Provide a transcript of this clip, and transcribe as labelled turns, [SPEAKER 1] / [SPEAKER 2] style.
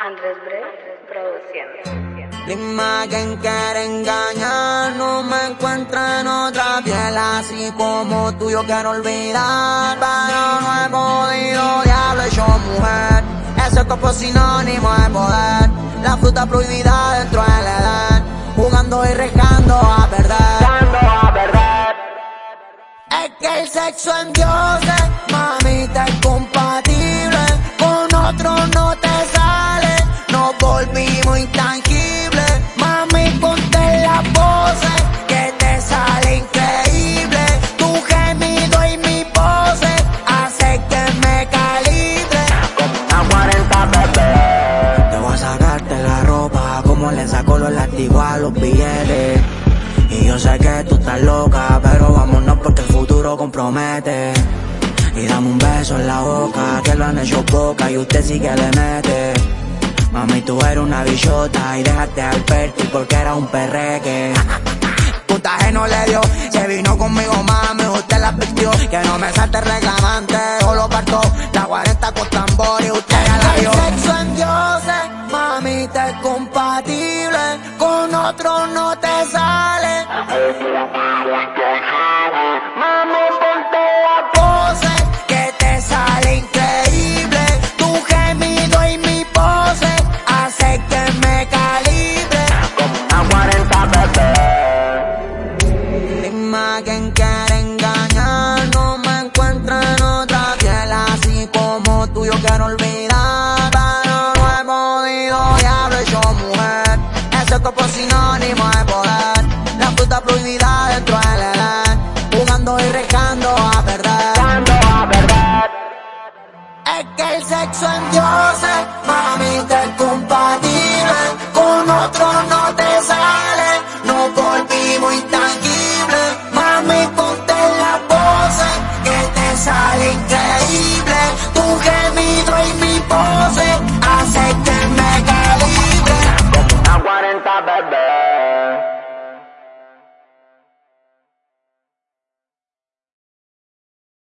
[SPEAKER 1] Andrés Bre produciendo.
[SPEAKER 2] Dime quien quiere engañar, no me encuentro en otra piel así como tú yo quiero olvidar, pero no he podido, diablo hecho mujer, ese topo sinónimo de poder, la fruta prohibida dentro del Edén, jugando y rejando a perder,
[SPEAKER 3] a perder.
[SPEAKER 2] Es que el sexo en Dios es, mamita, es intangibles, mami, ponte la pose, que te sale increíble, tu gemido y mi pose, hace que me calibre,
[SPEAKER 3] como una 40 bebé.
[SPEAKER 2] Te voy a sacarte la ropa, como le saco los látigos a los billetes. Y yo sé que tú estás loca, pero vámonos porque el futuro compromete. Y dame un beso en la boca, que lo han hecho poca y usted sí que le mete. Mami, tú eres una bichota y déjate al perti porque era un perreque. Putaje no le dio, se vino conmigo mami, usted la advirtió. Que no me salte reclamante, o lo parto. La 40 con tambor y
[SPEAKER 4] usted ya la vio. El
[SPEAKER 2] sexo en dioses, mami, te es compatible. Con otro no te sale.
[SPEAKER 3] Mami, ponte
[SPEAKER 2] la pose, La fruta prohibida dentro del Edén Jugando y riscando a perder.
[SPEAKER 3] A perder.
[SPEAKER 2] Es que el sexo en Dios mami, te es compatible. Con otro no te sale. No volvimos intangible Mami, ponte la pose Que te sale increíble. Tu gemido y mi pose